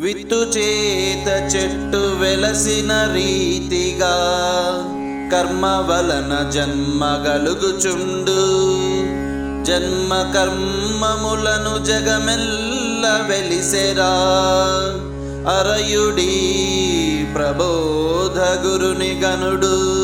విత్తు చేత చెట్టు వెలసిన రీతిగా కర్మ వలన జన్మ గలుగుచుండు. జన్మ కర్మములను జగమెల్ల వెలిసెరా. అరయుడి ప్రబోధ గురుని గనుడు.